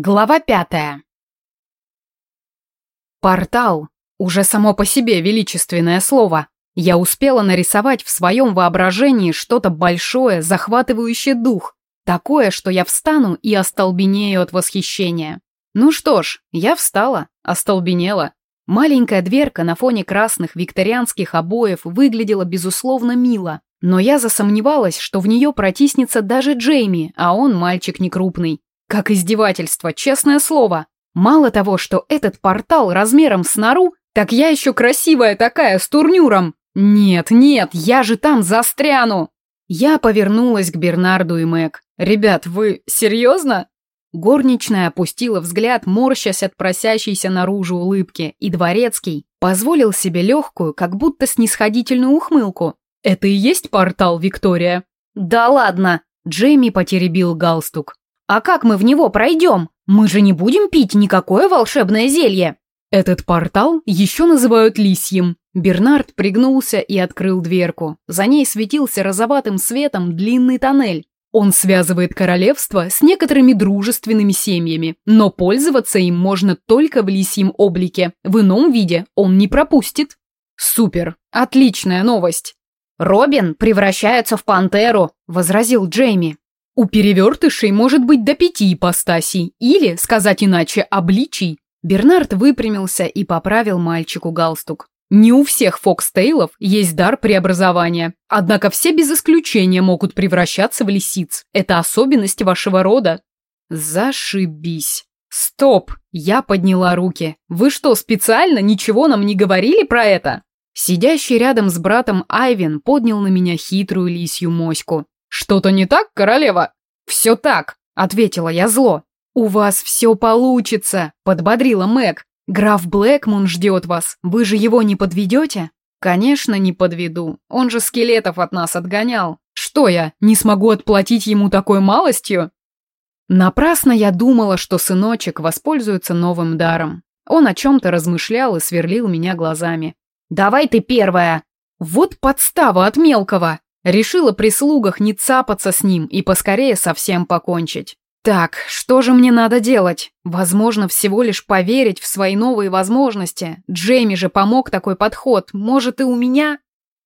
Глава пятая. Портал. Уже само по себе величественное слово. Я успела нарисовать в своем воображении что-то большое, захватывающее дух. Такое, что я встану и остолбенею от восхищения. Ну что ж, я встала, остолбенела. Маленькая дверка на фоне красных викторианских обоев выглядела безусловно мило, но я засомневалась, что в нее протиснется даже Джейми, а он мальчик некрупный. Как издевательство, честное слово. Мало того, что этот портал размером с нору, так я еще красивая такая, с турнюром. Нет, нет, я же там застряну. Я повернулась к Бернарду и Мэг. «Ребят, вы серьезно?» Горничная опустила взгляд, морщась от просящейся наружу улыбки, и Дворецкий позволил себе легкую, как будто снисходительную ухмылку. «Это и есть портал, Виктория?» «Да ладно!» Джейми потеребил галстук. А как мы в него пройдем? Мы же не будем пить никакое волшебное зелье. Этот портал еще называют лисьем. Бернард пригнулся и открыл дверку. За ней светился розоватым светом длинный тоннель. Он связывает королевство с некоторыми дружественными семьями, но пользоваться им можно только в лисьем облике. В ином виде он не пропустит. Супер, отличная новость. Робин превращается в пантеру, возразил Джейми. У перевертышей может быть до пяти ипостасей, или, сказать иначе, обличий. Бернард выпрямился и поправил мальчику галстук. Не у всех фокстейлов есть дар преобразования, однако все без исключения могут превращаться в лисиц. Это особенность вашего рода. Зашибись. Стоп! Я подняла руки. Вы что, специально ничего нам не говорили про это? Сидящий рядом с братом Айвен поднял на меня хитрую лисью моську. «Что-то не так, королева?» «Все так», — ответила я зло. «У вас все получится», — подбодрила Мэг. «Граф Блэкмун ждет вас. Вы же его не подведете?» «Конечно, не подведу. Он же скелетов от нас отгонял. Что я, не смогу отплатить ему такой малостью?» Напрасно я думала, что сыночек воспользуется новым даром. Он о чем-то размышлял и сверлил меня глазами. «Давай ты первая!» «Вот подстава от мелкого!» Решила при слугах не цапаться с ним и поскорее совсем покончить. Так, что же мне надо делать? Возможно, всего лишь поверить в свои новые возможности. Джейми же помог такой подход. Может, и у меня?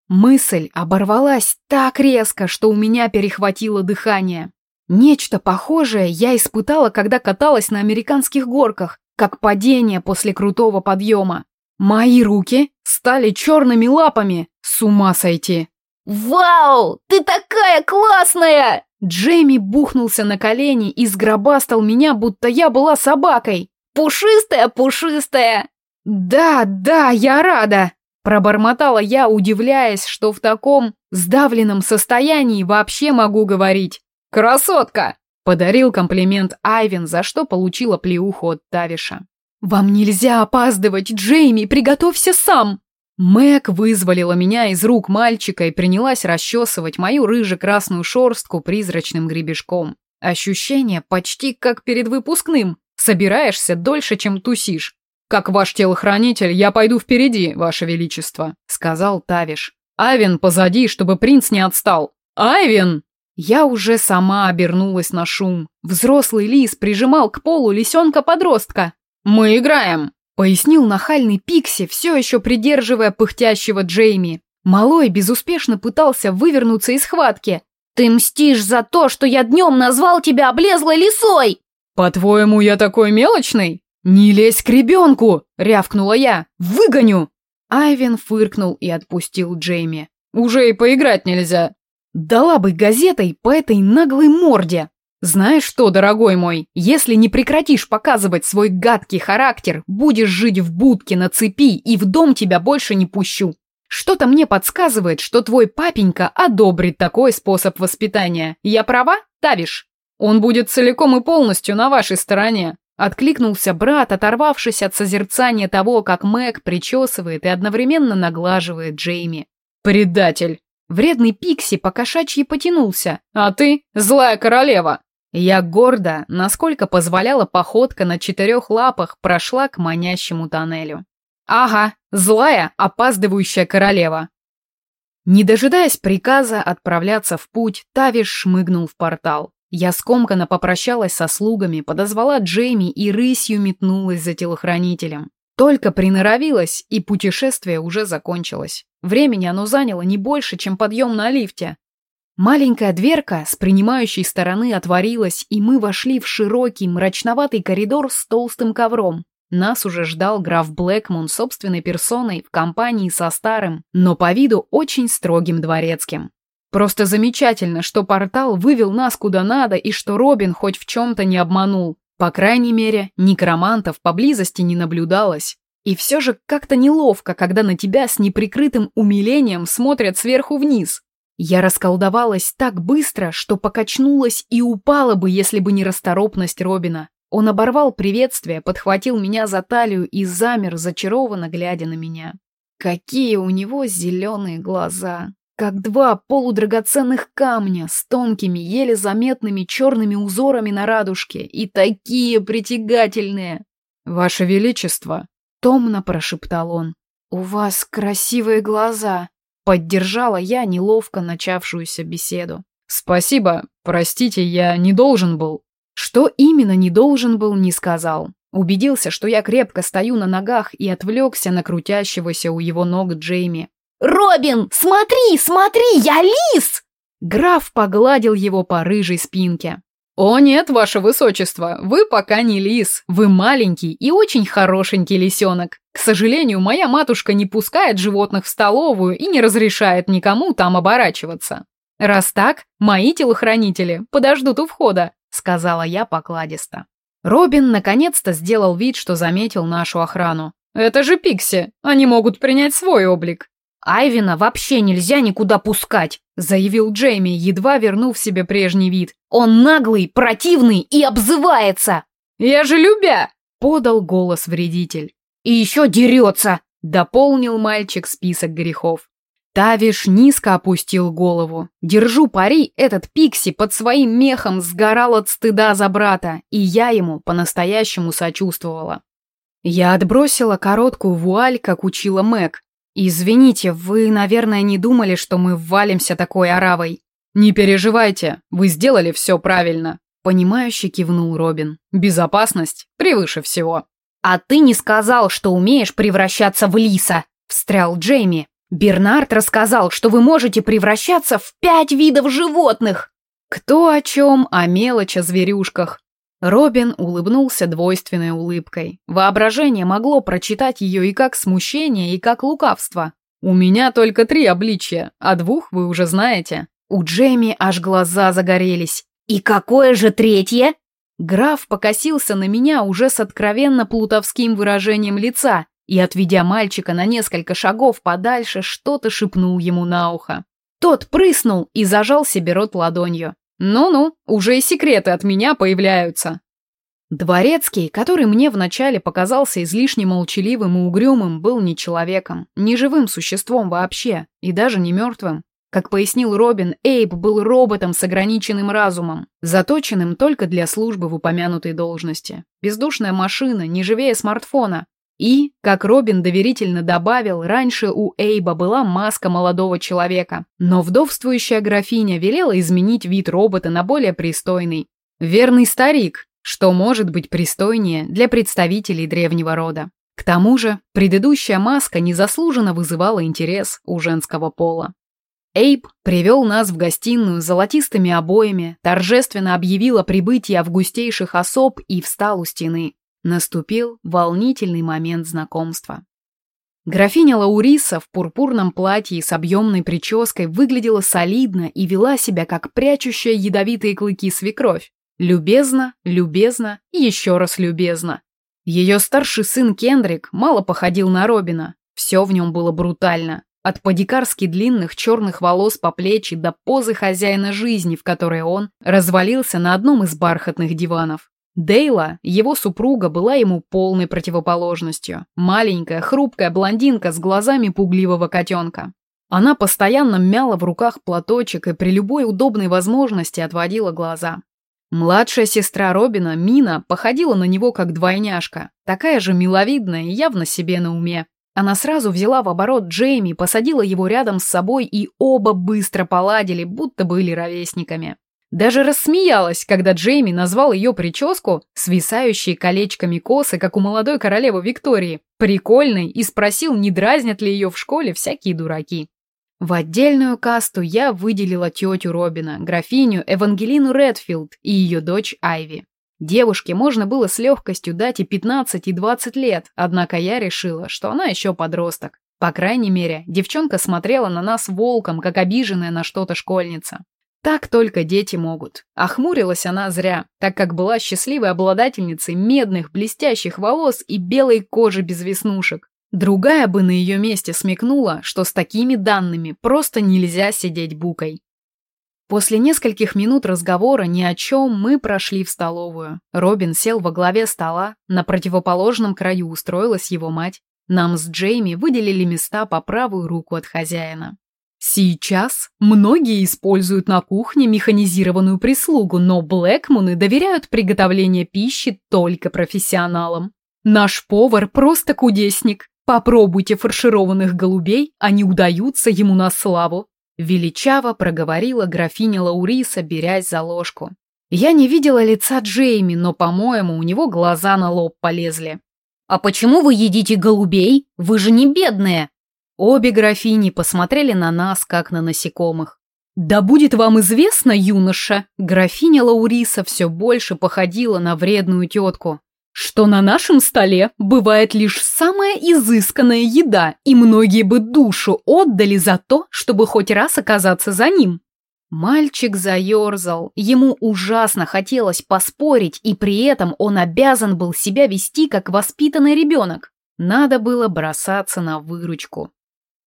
Мысль оборвалась так резко, что у меня перехватило дыхание. Нечто похожее я испытала, когда каталась на американских горках, как падение после крутого подъема. Мои руки стали черными лапами. С ума сойти. «Вау! Ты такая классная!» Джейми бухнулся на колени и сгробастал меня, будто я была собакой. «Пушистая, пушистая!» «Да, да, я рада!» Пробормотала я, удивляясь, что в таком сдавленном состоянии вообще могу говорить. «Красотка!» Подарил комплимент Айвен, за что получила плеуху от Тавиша. «Вам нельзя опаздывать, Джейми, приготовься сам!» Мэг вызволила меня из рук мальчика и принялась расчесывать мою рыже-красную шорстку призрачным гребешком. Ощущение почти как перед выпускным. Собираешься дольше, чем тусишь. «Как ваш телохранитель, я пойду впереди, ваше величество», — сказал Тавиш. «Айвен позади, чтобы принц не отстал». «Айвен!» Я уже сама обернулась на шум. Взрослый лис прижимал к полу лисенка-подростка. «Мы играем!» Пояснил нахальный Пикси, все еще придерживая пыхтящего Джейми. Малой безуспешно пытался вывернуться из схватки. «Ты мстишь за то, что я днем назвал тебя облезлой лисой!» «По-твоему, я такой мелочный?» «Не лезь к ребенку!» — рявкнула я. «Выгоню!» Айвен фыркнул и отпустил Джейми. «Уже и поиграть нельзя!» «Дала бы газетой по этой наглой морде!» «Знаешь что, дорогой мой, если не прекратишь показывать свой гадкий характер, будешь жить в будке на цепи и в дом тебя больше не пущу. Что-то мне подсказывает, что твой папенька одобрит такой способ воспитания. Я права, Тавиш? Он будет целиком и полностью на вашей стороне». Откликнулся брат, оторвавшись от созерцания того, как Мэг причесывает и одновременно наглаживает Джейми. «Предатель!» Вредный Пикси покошачьи потянулся. «А ты злая королева!» Я гордо, насколько позволяла походка на четырех лапах, прошла к манящему тоннелю. Ага, злая, опаздывающая королева. Не дожидаясь приказа отправляться в путь, Тавиш шмыгнул в портал. Я скомканно попрощалась со слугами, подозвала Джейми и рысью метнулась за телохранителем. Только приноровилась, и путешествие уже закончилось. Времени оно заняло не больше, чем подъем на лифте. Маленькая дверка с принимающей стороны отворилась, и мы вошли в широкий мрачноватый коридор с толстым ковром. Нас уже ждал граф Блэкмун собственной персоной в компании со старым, но по виду очень строгим дворецким. Просто замечательно, что портал вывел нас куда надо и что Робин хоть в чем-то не обманул. По крайней мере, некромантов поблизости не наблюдалось. И все же как-то неловко, когда на тебя с неприкрытым умилением смотрят сверху вниз. Я расколдовалась так быстро, что покачнулась и упала бы, если бы не расторопность Робина. Он оборвал приветствие, подхватил меня за талию и замер, зачарованно глядя на меня. Какие у него зеленые глаза! Как два полудрагоценных камня с тонкими, еле заметными черными узорами на радужке и такие притягательные! «Ваше Величество!» — томно прошептал он. «У вас красивые глаза!» — поддержала я неловко начавшуюся беседу. «Спасибо, простите, я не должен был». Что именно не должен был, не сказал. Убедился, что я крепко стою на ногах и отвлекся на крутящегося у его ног Джейми. «Робин, смотри, смотри, я лис!» Граф погладил его по рыжей спинке. «О нет, ваше высочество, вы пока не лис. Вы маленький и очень хорошенький лисенок. К сожалению, моя матушка не пускает животных в столовую и не разрешает никому там оборачиваться. Раз так, мои телохранители подождут у входа сказала я покладисто. Робин наконец-то сделал вид, что заметил нашу охрану. «Это же Пикси! Они могут принять свой облик!» «Айвина вообще нельзя никуда пускать!» заявил Джейми, едва вернув себе прежний вид. «Он наглый, противный и обзывается!» «Я же любя!» подал голос вредитель. «И еще дерется!» дополнил мальчик список грехов. Тавиш низко опустил голову. Держу пари, этот Пикси под своим мехом сгорал от стыда за брата, и я ему по-настоящему сочувствовала. Я отбросила короткую вуаль, как учила Мэг. «Извините, вы, наверное, не думали, что мы ввалимся такой оравой?» «Не переживайте, вы сделали все правильно», — понимающе кивнул Робин. «Безопасность превыше всего». «А ты не сказал, что умеешь превращаться в лиса», — встрял Джейми. Бернард рассказал, что вы можете превращаться в пять видов животных. Кто о чем, о мелочи, о зверюшках. Робин улыбнулся двойственной улыбкой. Воображение могло прочитать ее и как смущение, и как лукавство. «У меня только три обличия, а двух вы уже знаете». У Джейми аж глаза загорелись. «И какое же третье?» Граф покосился на меня уже с откровенно плутовским выражением лица и, отведя мальчика на несколько шагов подальше, что-то шепнул ему на ухо. Тот прыснул и зажал себе рот ладонью. «Ну-ну, уже и секреты от меня появляются». Дворецкий, который мне вначале показался излишне молчаливым и угрюмым, был не человеком, не живым существом вообще, и даже не мертвым. Как пояснил Робин, Эйб был роботом с ограниченным разумом, заточенным только для службы в упомянутой должности. Бездушная машина, не живее смартфона, и, как Робин доверительно добавил, раньше у Эйба была маска молодого человека, но вдовствующая графиня велела изменить вид робота на более пристойный. Верный старик, что может быть пристойнее для представителей древнего рода. К тому же, предыдущая маска незаслуженно вызывала интерес у женского пола. Эйб привел нас в гостиную с золотистыми обоями, торжественно объявил о прибытии августейших особ и встал у стены. Наступил волнительный момент знакомства. Графиня Лауриса в пурпурном платье и с объемной прической выглядела солидно и вела себя как прячущая ядовитые клыки свекровь. Любезно, любезно еще раз любезно. Ее старший сын Кендрик мало походил на Робина. Все в нем было брутально. От подикарски длинных черных волос по плечи до позы хозяина жизни, в которой он развалился на одном из бархатных диванов. Дейла, его супруга, была ему полной противоположностью. Маленькая, хрупкая блондинка с глазами пугливого котенка. Она постоянно мяла в руках платочек и при любой удобной возможности отводила глаза. Младшая сестра Робина, Мина, походила на него как двойняшка, такая же миловидная и явно себе на уме. Она сразу взяла в оборот Джейми, посадила его рядом с собой, и оба быстро поладили, будто были ровесниками. Даже рассмеялась, когда Джейми назвал ее прическу, свисающие колечками косы, как у молодой королевы Виктории, прикольной и спросил, не дразнят ли ее в школе всякие дураки. В отдельную касту я выделила тетю Робина, графиню Эвангелину Редфилд и ее дочь Айви. Девушке можно было с легкостью дать и 15, и 20 лет, однако я решила, что она еще подросток. По крайней мере, девчонка смотрела на нас волком, как обиженная на что-то школьница. Так только дети могут. Охмурилась она зря, так как была счастливой обладательницей медных блестящих волос и белой кожи без веснушек. Другая бы на ее месте смекнула, что с такими данными просто нельзя сидеть букой. После нескольких минут разговора ни о чем мы прошли в столовую. Робин сел во главе стола, на противоположном краю устроилась его мать. Нам с Джейми выделили места по правую руку от хозяина. Сейчас многие используют на кухне механизированную прислугу, но Блэкмуны доверяют приготовление пищи только профессионалам. Наш повар просто кудесник. Попробуйте фаршированных голубей, они удаются ему на славу. Величаво проговорила графиня Лауриса, берясь за ложку. Я не видела лица Джейми, но, по-моему, у него глаза на лоб полезли. «А почему вы едите голубей? Вы же не бедные!» Обе графини посмотрели на нас, как на насекомых. «Да будет вам известно, юноша!» Графиня Лауриса все больше походила на вредную тетку. «Что на нашем столе бывает лишь самая изысканная еда, и многие бы душу отдали за то, чтобы хоть раз оказаться за ним». Мальчик заерзал, ему ужасно хотелось поспорить, и при этом он обязан был себя вести как воспитанный ребенок. Надо было бросаться на выручку.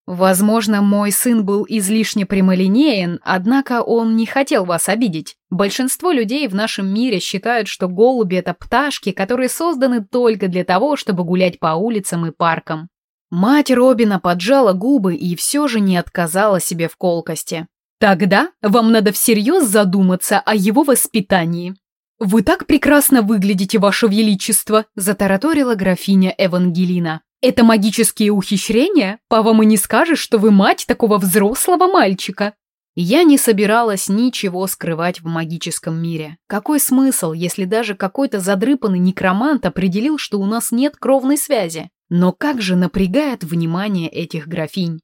Возможно, мой сын был излишне прямолинеен, однако он не хотел вас обидеть. Большинство людей в нашем мире считают, что голуби — это пташки, которые созданы только для того, чтобы гулять по улицам и паркам. Мать Робина поджала губы и все же не отказала себе в колкости. «Тогда вам надо всерьез задуматься о его воспитании», «Вы так прекрасно выглядите, Ваше Величество!» – затараторила графиня Евангелина. Это магические ухищрения? По вам и не скажешь, что вы мать такого взрослого мальчика. Я не собиралась ничего скрывать в магическом мире. Какой смысл, если даже какой-то задрыпанный некромант определил, что у нас нет кровной связи? Но как же напрягает внимание этих графинь?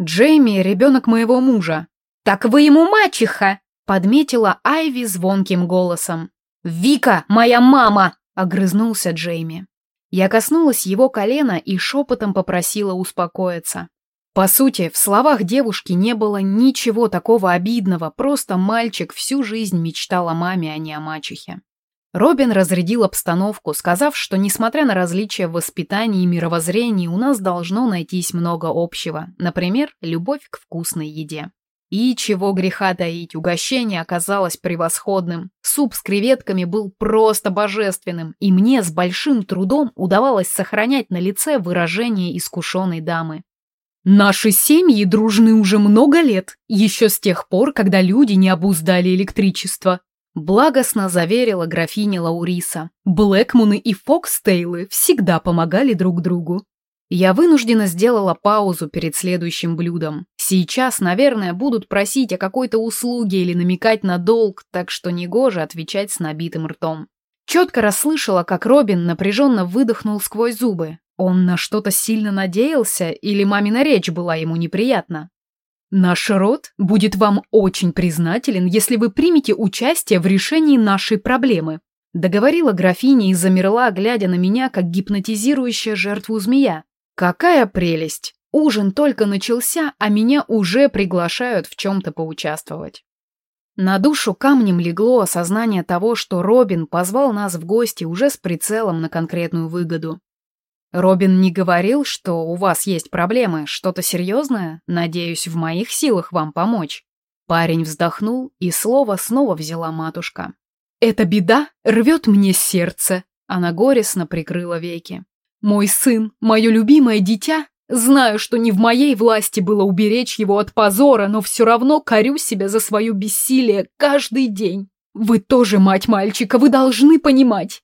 Джейми – ребенок моего мужа. «Так вы ему мачеха!» – подметила Айви звонким голосом. «Вика, моя мама!» – огрызнулся Джейми. Я коснулась его колена и шепотом попросила успокоиться. По сути, в словах девушки не было ничего такого обидного, просто мальчик всю жизнь мечтал о маме, а не о мачехе. Робин разрядил обстановку, сказав, что, несмотря на различия в воспитании и мировоззрении, у нас должно найтись много общего, например, любовь к вкусной еде. И чего греха таить, угощение оказалось превосходным. Суп с креветками был просто божественным, и мне с большим трудом удавалось сохранять на лице выражение искушенной дамы. Наши семьи дружны уже много лет, еще с тех пор, когда люди не обуздали электричество. Благостно заверила графиня Лауриса. Блэкмуны и Фокстейлы всегда помогали друг другу. Я вынуждена сделала паузу перед следующим блюдом. Сейчас, наверное, будут просить о какой-то услуге или намекать на долг, так что негоже отвечать с набитым ртом. Четко расслышала, как Робин напряженно выдохнул сквозь зубы. Он на что-то сильно надеялся или мамина речь была ему неприятна? «Наш род будет вам очень признателен, если вы примете участие в решении нашей проблемы», договорила графиня и замерла, глядя на меня, как гипнотизирующая жертву змея. Какая прелесть! Ужин только начался, а меня уже приглашают в чем-то поучаствовать. На душу камнем легло осознание того, что Робин позвал нас в гости уже с прицелом на конкретную выгоду. Робин не говорил, что у вас есть проблемы, что-то серьезное? Надеюсь, в моих силах вам помочь. Парень вздохнул, и слово снова взяла матушка. «Эта беда рвет мне сердце», — она горестно прикрыла веки. Мой сын, мое любимое дитя, знаю, что не в моей власти было уберечь его от позора, но все равно корю себя за свое бессилие каждый день. Вы тоже мать мальчика, вы должны понимать.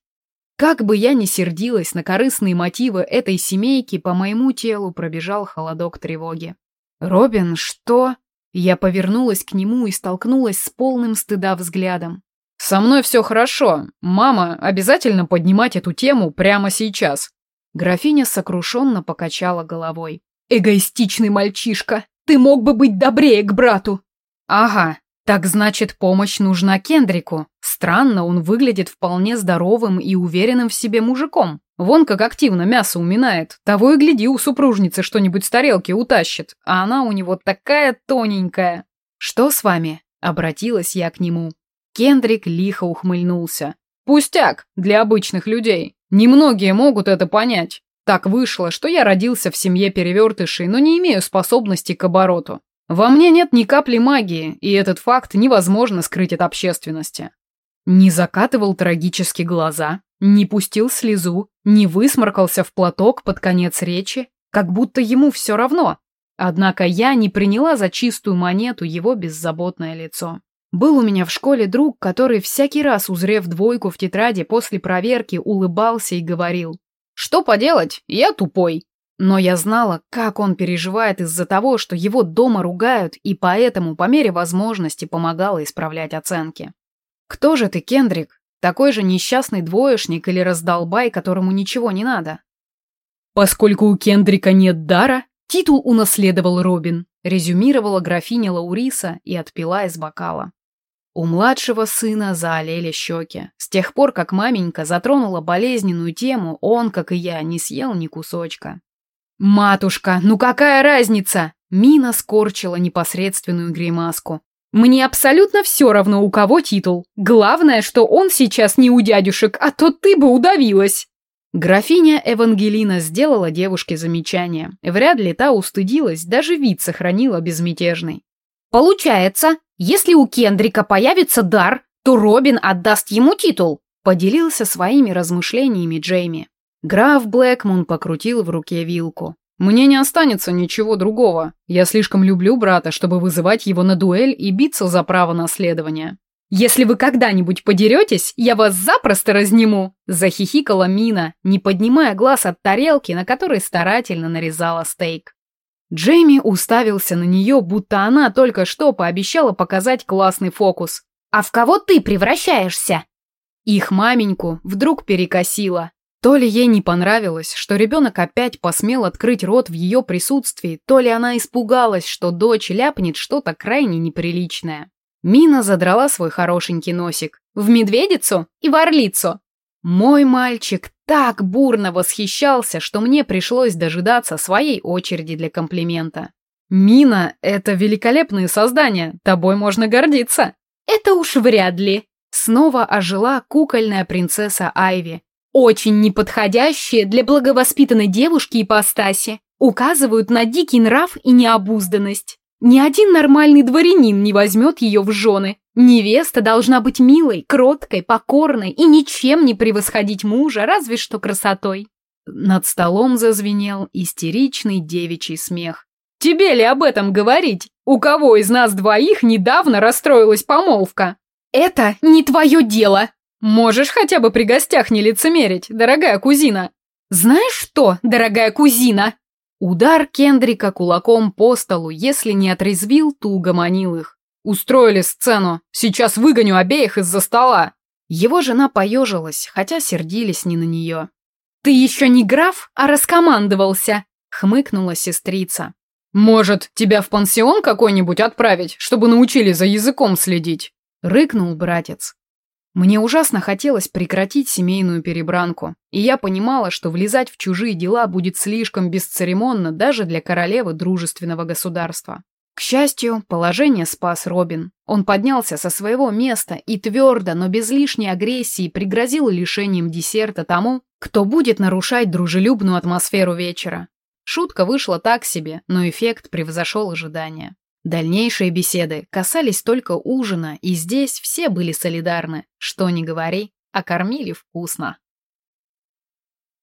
Как бы я ни сердилась на корыстные мотивы этой семейки, по моему телу пробежал холодок тревоги. «Робин, что?» Я повернулась к нему и столкнулась с полным стыда взглядом. «Со мной все хорошо. Мама, обязательно поднимать эту тему прямо сейчас». Графиня сокрушенно покачала головой. «Эгоистичный мальчишка! Ты мог бы быть добрее к брату!» «Ага, так значит, помощь нужна Кендрику. Странно, он выглядит вполне здоровым и уверенным в себе мужиком. Вон как активно мясо уминает. Того и гляди, у супружницы что-нибудь с тарелки утащит. А она у него такая тоненькая. «Что с вами?» — обратилась я к нему. Кендрик лихо ухмыльнулся. «Пустяк для обычных людей. Немногие могут это понять. Так вышло, что я родился в семье перевертышей, но не имею способности к обороту. Во мне нет ни капли магии, и этот факт невозможно скрыть от общественности. Не закатывал трагически глаза, не пустил слезу, не высморкался в платок под конец речи, как будто ему все равно. Однако я не приняла за чистую монету его беззаботное лицо. Был у меня в школе друг, который всякий раз, узрев двойку в тетради после проверки, улыбался и говорил, «Что поделать, я тупой, но я знала, как он переживает из-за того, что его дома ругают, и поэтому по мере возможности помогала исправлять оценки. «Кто же ты, Кендрик? Такой же несчастный двоечник или раздолбай, которому ничего не надо?» «Поскольку у Кендрика нет дара, титул унаследовал Робин», резюмировала графиня Лауриса и отпила из бокала. У младшего сына заолели щеки. С тех пор, как маменька затронула болезненную тему, он, как и я, не съел ни кусочка. «Матушка, ну какая разница?» Мина скорчила непосредственную гримаску. «Мне абсолютно все равно, у кого титул. Главное, что он сейчас не у дядюшек, а то ты бы удавилась». Графиня Евангелина сделала девушке замечание. Вряд ли та устыдилась, даже вид сохранила безмятежный. «Получается, если у Кендрика появится дар, то Робин отдаст ему титул», поделился своими размышлениями Джейми. Граф Блэкмун покрутил в руке вилку. «Мне не останется ничего другого. Я слишком люблю брата, чтобы вызывать его на дуэль и биться за право наследования». «Если вы когда-нибудь подеретесь, я вас запросто разниму!» Захихикала Мина, не поднимая глаз от тарелки, на которой старательно нарезала стейк. Джейми уставился на нее, будто она только что пообещала показать классный фокус. «А в кого ты превращаешься?» Их маменьку вдруг перекосило. То ли ей не понравилось, что ребенок опять посмел открыть рот в ее присутствии, то ли она испугалась, что дочь ляпнет что-то крайне неприличное. Мина задрала свой хорошенький носик. «В медведицу и в орлицу!» Мой мальчик так бурно восхищался, что мне пришлось дожидаться своей очереди для комплимента. «Мина — это великолепные создания, тобой можно гордиться!» «Это уж вряд ли!» Снова ожила кукольная принцесса Айви, очень неподходящие для благовоспитанной девушки ипостаси, указывают на дикий нрав и необузданность. Ни один нормальный дворянин не возьмет ее в жены. Невеста должна быть милой, кроткой, покорной и ничем не превосходить мужа, разве что красотой. Над столом зазвенел истеричный девичий смех. «Тебе ли об этом говорить? У кого из нас двоих недавно расстроилась помолвка?» «Это не твое дело!» Можешь хотя бы при гостях не лицемерить, дорогая кузина. Знаешь что, дорогая кузина? Удар Кендрика кулаком по столу, если не отрезвил, то угомонил их. Устроили сцену. Сейчас выгоню обеих из-за стола. Его жена поежилась, хотя сердились не на нее. «Ты еще не граф, а раскомандовался», — хмыкнула сестрица. «Может, тебя в пансион какой-нибудь отправить, чтобы научили за языком следить?» — рыкнул братец. Мне ужасно хотелось прекратить семейную перебранку, и я понимала, что влезать в чужие дела будет слишком бесцеремонно даже для королевы дружественного государства. К счастью, положение спас Робин. Он поднялся со своего места и твердо, но без лишней агрессии пригрозил лишением десерта тому, кто будет нарушать дружелюбную атмосферу вечера. Шутка вышла так себе, но эффект превзошел ожидания. Дальнейшие беседы касались только ужина, и здесь все были солидарны. Что ни говори, а кормили вкусно.